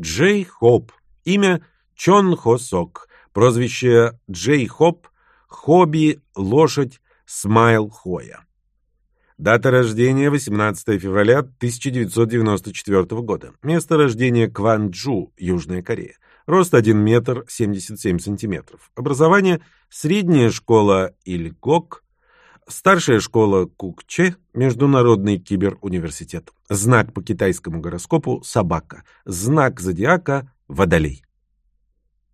Джей Хоп. Имя Чон Хо Сок. Прозвище Джей Хоп. Хобби, лошадь, Смайл Хоя. Дата рождения 18 февраля 1994 года. Место рождения Кванджу, Южная Корея. Рост 1 метр 77 сантиметров. Образование средняя школа Ильгок, старшая школа Кукче, Международный киберуниверситет. Знак по китайскому гороскопу собака. Знак зодиака водолей.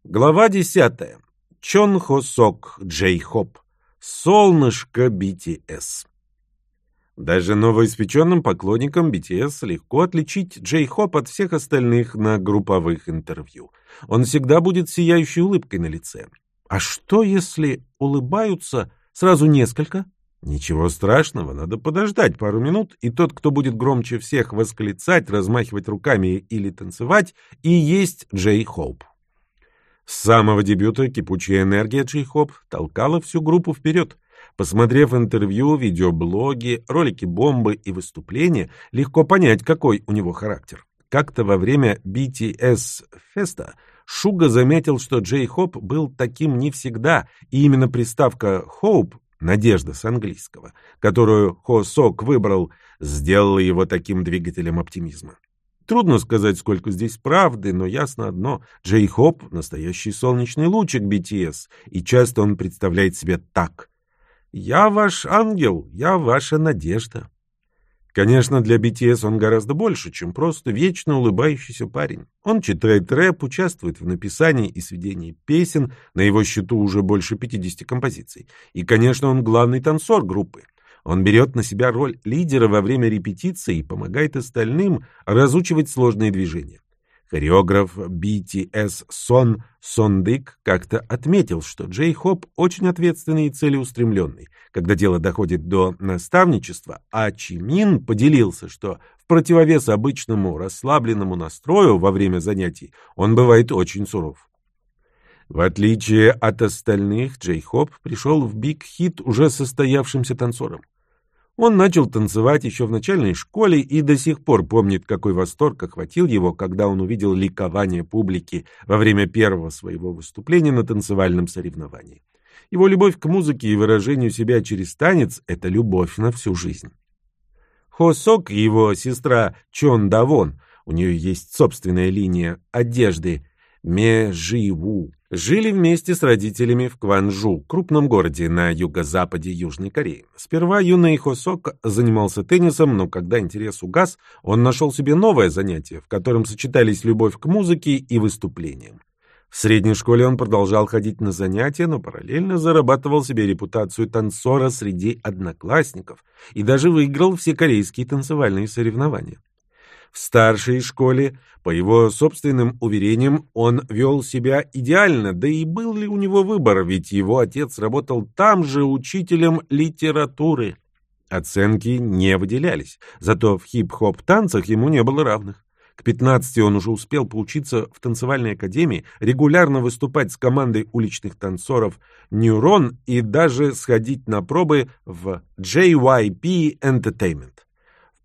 Глава 10. Чон Хо Джей Хоп. Солнышко BTS. Даже новоиспеченным поклонникам BTS легко отличить Джей Хоп от всех остальных на групповых интервью. Он всегда будет сияющей улыбкой на лице. А что, если улыбаются сразу несколько? Ничего страшного, надо подождать пару минут, и тот, кто будет громче всех восклицать, размахивать руками или танцевать, и есть Джей Хоп. С самого дебюта кипучая энергия Джей Хоп толкала всю группу вперед. Посмотрев интервью, видеоблоги, ролики Bomb и выступления, легко понять, какой у него характер. Как-то во время BTS-феста Шуга заметил, что Джей Хоп был таким не всегда, и именно приставка «hope» — «надежда» с английского, которую Хо Сок выбрал, сделала его таким двигателем оптимизма. Трудно сказать, сколько здесь правды, но ясно одно — Джей Хоп — настоящий солнечный лучик BTS, и часто он представляет себе так — «Я ваш ангел, я ваша надежда». Конечно, для BTS он гораздо больше, чем просто вечно улыбающийся парень. Он читает рэп, участвует в написании и сведении песен, на его счету уже больше 50 композиций. И, конечно, он главный танцор группы. Он берет на себя роль лидера во время репетиции и помогает остальным разучивать сложные движения. Хореограф BTS Сон Сондык как-то отметил, что Джей Хоп очень ответственный и целеустремленный, когда дело доходит до наставничества, а Чимин поделился, что в противовес обычному расслабленному настрою во время занятий он бывает очень суров. В отличие от остальных, Джей Хоп пришел в Big Hit уже состоявшимся танцором. Он начал танцевать еще в начальной школе и до сих пор помнит, какой восторг охватил его, когда он увидел ликование публики во время первого своего выступления на танцевальном соревновании. Его любовь к музыке и выражению себя через танец — это любовь на всю жизнь. Хо Сок и его сестра Чон Давон, у нее есть собственная линия одежды Ме Жи Ву, Жили вместе с родителями в Кванжу, крупном городе на юго-западе Южной Кореи. Сперва юный Хосок занимался теннисом, но когда интерес угас, он нашел себе новое занятие, в котором сочетались любовь к музыке и выступлениям. В средней школе он продолжал ходить на занятия, но параллельно зарабатывал себе репутацию танцора среди одноклассников и даже выиграл все корейские танцевальные соревнования. В старшей школе, по его собственным уверениям, он вел себя идеально, да и был ли у него выбор, ведь его отец работал там же учителем литературы. Оценки не выделялись, зато в хип-хоп танцах ему не было равных. К 15 он уже успел поучиться в танцевальной академии, регулярно выступать с командой уличных танцоров «Нейрон» и даже сходить на пробы в JYP Entertainment.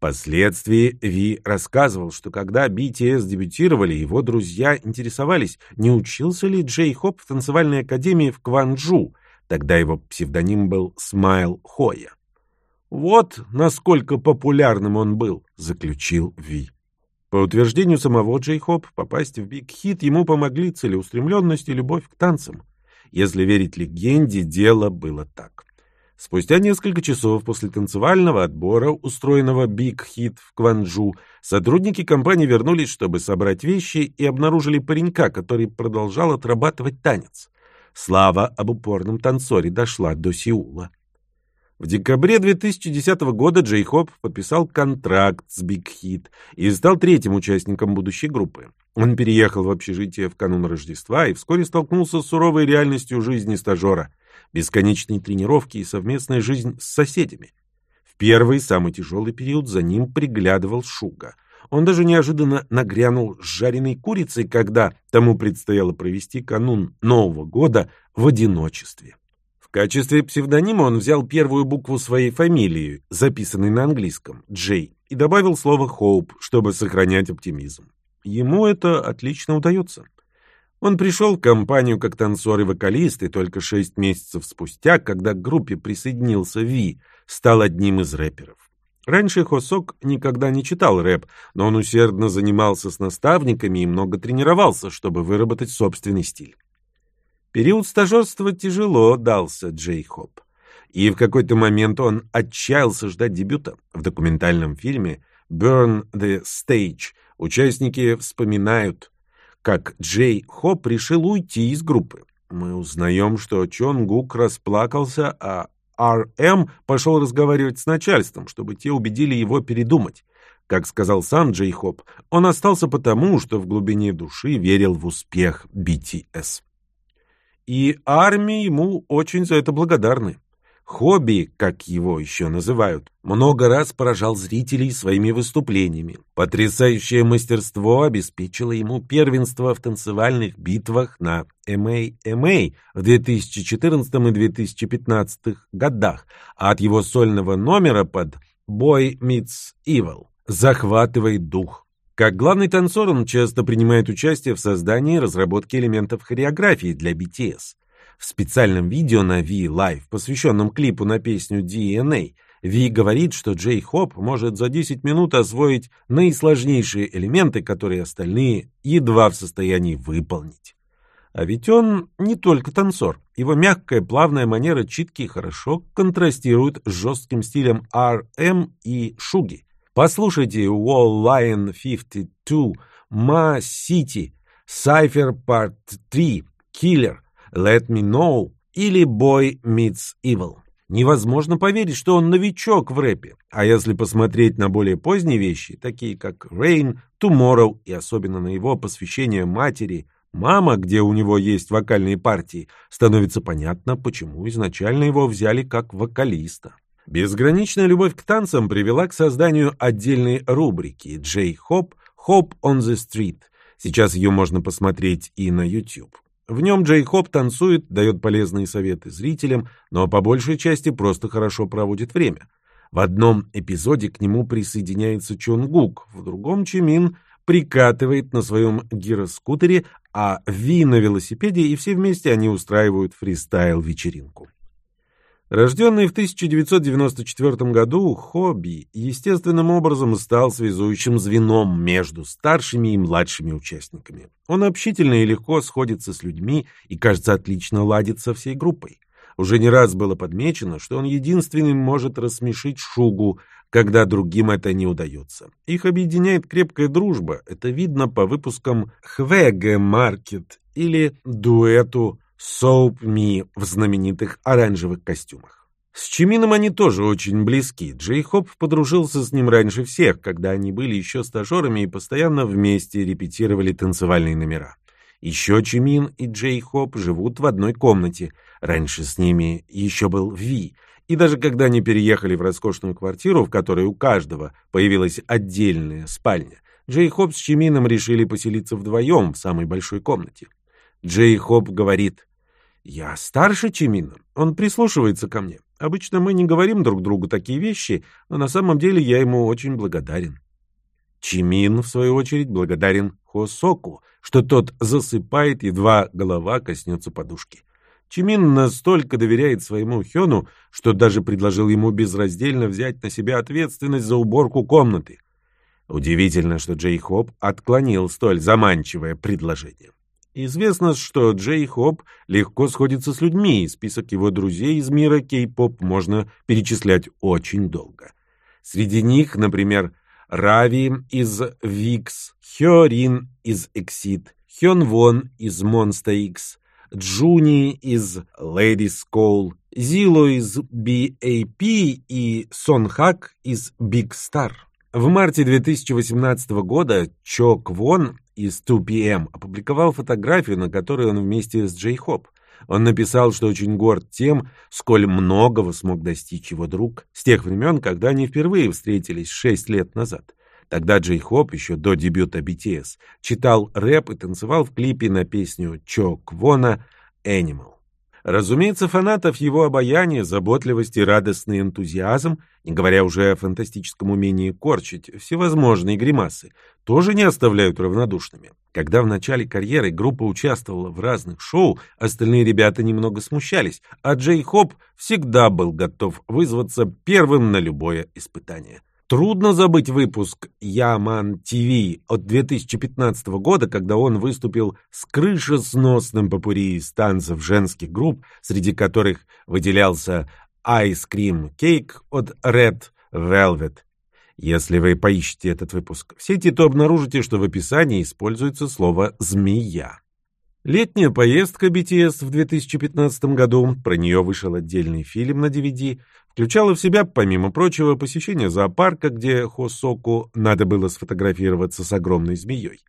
Впоследствии Ви рассказывал, что когда BTS дебютировали, его друзья интересовались, не учился ли Джей Хоп в танцевальной академии в Кванджу. Тогда его псевдоним был Смайл Хоя. «Вот насколько популярным он был», — заключил Ви. По утверждению самого Джей Хоп, попасть в Big Hit ему помогли целеустремленность и любовь к танцам. Если верить легенде, дело было так. Спустя несколько часов после танцевального отбора, устроенного Big Hit в Кванджу, сотрудники компании вернулись, чтобы собрать вещи, и обнаружили паренька, который продолжал отрабатывать танец. Слава об упорном танцоре дошла до Сеула. В декабре 2010 года Джей Хоп подписал контракт с Big Hit и стал третьим участником будущей группы. Он переехал в общежитие в канун Рождества и вскоре столкнулся с суровой реальностью жизни стажера – бесконечные тренировки и совместная жизнь с соседями. В первый, самый тяжелый период за ним приглядывал Шуга. Он даже неожиданно нагрянул с жареной курицей, когда тому предстояло провести канун Нового года в одиночестве. В качестве псевдонима он взял первую букву своей фамилии, записанной на английском, Джей, и добавил слово «хоуп», чтобы сохранять оптимизм. Ему это отлично удается. Он пришел в компанию как танцор и вокалист, и только шесть месяцев спустя, когда к группе присоединился Ви, стал одним из рэперов. Раньше Хосок никогда не читал рэп, но он усердно занимался с наставниками и много тренировался, чтобы выработать собственный стиль. Период стажерства тяжело дался Джей Хоп. И в какой-то момент он отчаялся ждать дебюта. В документальном фильме «Burn the Stage» участники вспоминают, как Джей Хоп решил уйти из группы. Мы узнаем, что Чон Гук расплакался, а RM пошел разговаривать с начальством, чтобы те убедили его передумать. Как сказал сам Джей Хоп, он остался потому, что в глубине души верил в успех BTS. И армии ему очень за это благодарны. Хобби, как его еще называют, много раз поражал зрителей своими выступлениями. Потрясающее мастерство обеспечило ему первенство в танцевальных битвах на MMA в 2014 и 2015 годах, а от его сольного номера под Boy Meets Evil захватывает дух. Как главный танцор он часто принимает участие в создании и разработке элементов хореографии для BTS. В специальном видео на V-Live, посвященном клипу на песню DNA, Ви говорит, что Джей Хоп может за 10 минут освоить наисложнейшие элементы, которые остальные едва в состоянии выполнить. А ведь он не только танцор. Его мягкая, плавная манера читки хорошо контрастирует с жестким стилем RM и шуги. Послушайте Wall Lion 52, Ma City, Cypher Part 3, Killer – Let Me Know или Boy Meets Evil. Невозможно поверить, что он новичок в рэпе. А если посмотреть на более поздние вещи, такие как Rain, Tomorrow и особенно на его посвящение матери, Мама, где у него есть вокальные партии, становится понятно, почему изначально его взяли как вокалиста. Безграничная любовь к танцам привела к созданию отдельной рубрики «Джей Хоп. Хоп on the Street». Сейчас ее можно посмотреть и на YouTube. В нем Джей Хоп танцует, дает полезные советы зрителям, но по большей части просто хорошо проводит время. В одном эпизоде к нему присоединяется Чон Гук, в другом Чимин прикатывает на своем гироскутере, а Ви на велосипеде, и все вместе они устраивают фристайл-вечеринку. Рожденный в 1994 году, Хобби естественным образом стал связующим звеном между старшими и младшими участниками. Он общительно и легко сходится с людьми и, кажется, отлично ладит со всей группой. Уже не раз было подмечено, что он единственный может рассмешить Шугу, когда другим это не удается. Их объединяет крепкая дружба, это видно по выпускам «Хвеге Маркет» или дуэту Soap Me в знаменитых оранжевых костюмах. С Чимином они тоже очень близки. Джей Хоп подружился с ним раньше всех, когда они были еще стажерами и постоянно вместе репетировали танцевальные номера. Еще Чимин и Джей Хоп живут в одной комнате. Раньше с ними еще был Ви. И даже когда они переехали в роскошную квартиру, в которой у каждого появилась отдельная спальня, Джей Хоп с Чимином решили поселиться вдвоем в самой большой комнате. Джей Хоп говорит, я старше Чимина. Он прислушивается ко мне. Обычно мы не говорим друг другу такие вещи, но на самом деле я ему очень благодарен. Чимин, в свою очередь, благодарен Хосоку, что тот засыпает, едва голова коснется подушки. Чимин настолько доверяет своему Хёну, что даже предложил ему безраздельно взять на себя ответственность за уборку комнаты. Удивительно, что Джей Хоп отклонил столь заманчивое предложение. Известно, что Джей Хоп легко сходится с людьми, и список его друзей из мира кей-поп можно перечислять очень долго. Среди них, например, Рави из Викс, Хёрин из Exit, Хён Вон из Monster X, Джуни из Ladies Call, Зило из BAP и Сон Хак из Big Star. В марте 2018 года Чо Квон из 2PM опубликовал фотографию, на которой он вместе с Джей Хоп. Он написал, что очень горд тем, сколь многого смог достичь его друг с тех времен, когда они впервые встретились шесть лет назад. Тогда Джей Хоп, еще до дебюта BTS, читал рэп и танцевал в клипе на песню Чо Квона «Animal». Разумеется, фанатов его обаяния, заботливости, радостный энтузиазм, не говоря уже о фантастическом умении корчить всевозможные гримасы, тоже не оставляют равнодушными. Когда в начале карьеры группа участвовала в разных шоу, остальные ребята немного смущались, а Джей Хоп всегда был готов вызваться первым на любое испытание. Трудно забыть выпуск Яман ТВ от 2015 года, когда он выступил с крышесносным попури из танцев женских групп, среди которых выделялся Ice Cream Cake от Red Velvet. Если вы поищете этот выпуск в сети, то обнаружите, что в описании используется слово «змея». Летняя поездка BTS в 2015 году, про нее вышел отдельный фильм на DVD, включала в себя, помимо прочего, посещение зоопарка, где Хосоку надо было сфотографироваться с огромной змеей.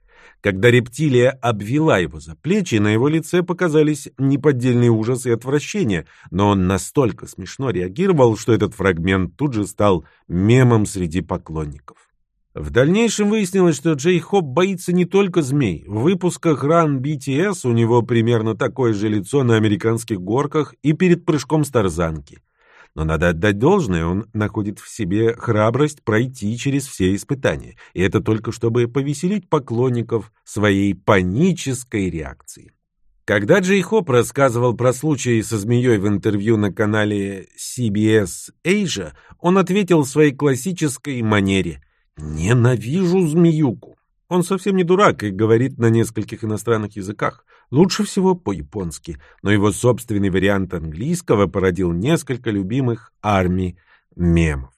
Когда рептилия обвела его за плечи, на его лице показались неподдельный ужас и отвращение, но он настолько смешно реагировал, что этот фрагмент тут же стал мемом среди поклонников. В дальнейшем выяснилось, что Джей Хоп боится не только змей. В выпусках Run BTS у него примерно такое же лицо на американских горках и перед прыжком с тарзанки. Но надо отдать должное, он находит в себе храбрость пройти через все испытания. И это только чтобы повеселить поклонников своей панической реакцией. Когда Джей Хоп рассказывал про случай со змеей в интервью на канале CBS Asia, он ответил в своей классической манере – Ненавижу змеюку. Он совсем не дурак и говорит на нескольких иностранных языках. Лучше всего по-японски, но его собственный вариант английского породил несколько любимых армий мемов.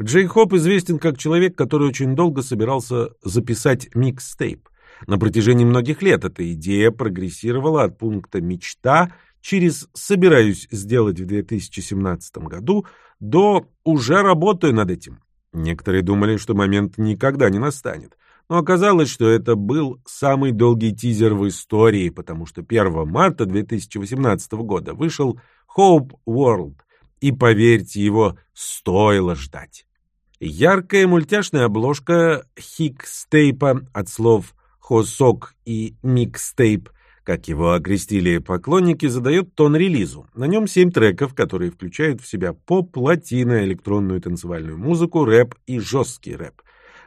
Джей Хоп известен как человек, который очень долго собирался записать микстейп. На протяжении многих лет эта идея прогрессировала от пункта «мечта» через «собираюсь сделать в 2017 году» до «уже работаю над этим». Некоторые думали, что момент никогда не настанет. Но оказалось, что это был самый долгий тизер в истории, потому что 1 марта 2018 года вышел Hope World, и, поверьте, его стоило ждать. Яркая мультяшная обложка хикстейпа от слов «хосок» и «микстейп» как его окрестили поклонники, задает тон релизу. На нем семь треков, которые включают в себя поп, латино, электронную танцевальную музыку, рэп и жесткий рэп.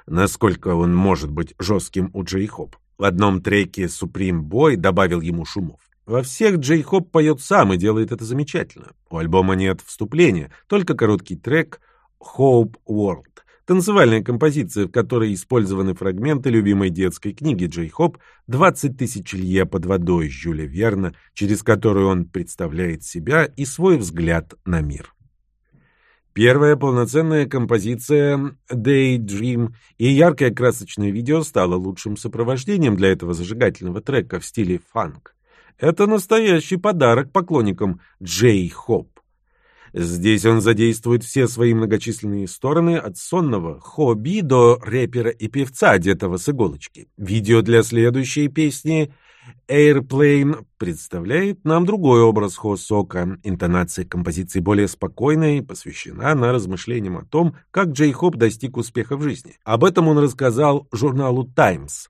Насколько он может быть жестким у Джей Хоп. В одном треке Supreme Boy добавил ему шумов. Во всех Джей Хоп поет сам и делает это замечательно. У альбома нет вступления, только короткий трек «Hope World». Танцевальная композиция, в которой использованы фрагменты любимой детской книги Джей Хоп «20 тысяч лье под водой» Жюля Верна, через которую он представляет себя и свой взгляд на мир. Первая полноценная композиция «Daydream» и яркое красочное видео стало лучшим сопровождением для этого зажигательного трека в стиле фанк. Это настоящий подарок поклонникам Джей Хоп. Здесь он задействует все свои многочисленные стороны, от сонного хобби до рэпера и певца, одетого с иголочки. Видео для следующей песни Airplane представляет нам другой образ Хосока. Интонация композиции более спокойная и посвящена на размышлениям о том, как Джей Хоп достиг успеха в жизни. Об этом он рассказал журналу «Таймс».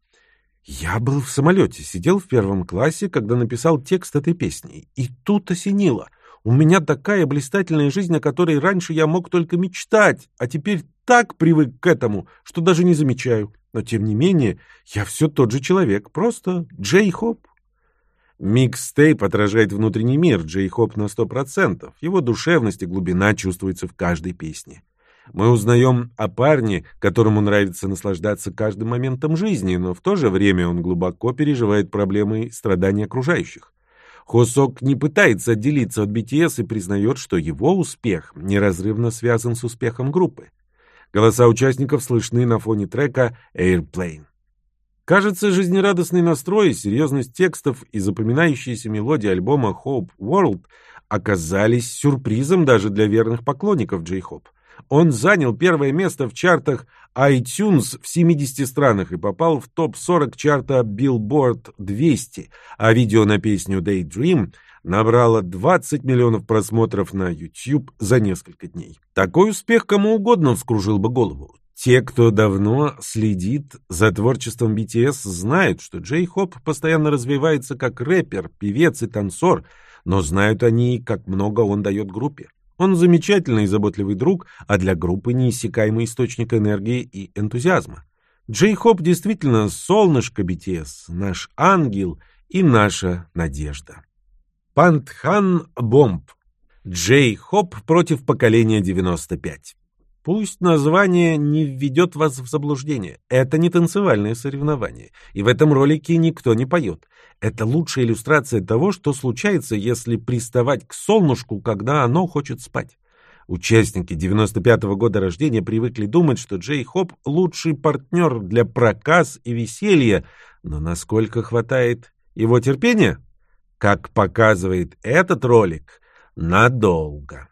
«Я был в самолете, сидел в первом классе, когда написал текст этой песни, и тут осенило — у меня такая блистательная жизнь, о которой раньше я мог только мечтать, а теперь так привык к этому, что даже не замечаю. Но, тем не менее, я все тот же человек, просто Джей Хоп. Микстейп отражает внутренний мир Джей Хоп на сто процентов. Его душевность и глубина чувствуется в каждой песне. Мы узнаем о парне, которому нравится наслаждаться каждым моментом жизни, но в то же время он глубоко переживает проблемы и страдания окружающих. Хосок не пытается отделиться от BTS и признает, что его успех неразрывно связан с успехом группы. Голоса участников слышны на фоне трека Airplane. Кажется, жизнерадостный настрой, серьезность текстов и запоминающиеся мелодии альбома Hope World оказались сюрпризом даже для верных поклонников J-Hope. Он занял первое место в чартах iTunes в 70 странах и попал в топ-40 чарта Billboard 200, а видео на песню Daydream набрало 20 миллионов просмотров на YouTube за несколько дней. Такой успех кому угодно вскружил бы голову. Те, кто давно следит за творчеством BTS, знают, что Джей Хоп постоянно развивается как рэпер, певец и танцор, но знают они, как много он дает группе. Он замечательный и заботливый друг, а для группы неиссякаемый источник энергии и энтузиазма. Джей Хоп действительно солнышко BTS, наш ангел и наша надежда. Bangtan Bomb. Джей Хоп против поколения 95. Пусть название не введет вас в заблуждение. Это не танцевальное соревнование. И в этом ролике никто не поет. Это лучшая иллюстрация того, что случается, если приставать к солнышку, когда оно хочет спать. Участники 95-го года рождения привыкли думать, что Джей Хоп — лучший партнер для проказ и веселья, но насколько хватает его терпения? Как показывает этот ролик, надолго.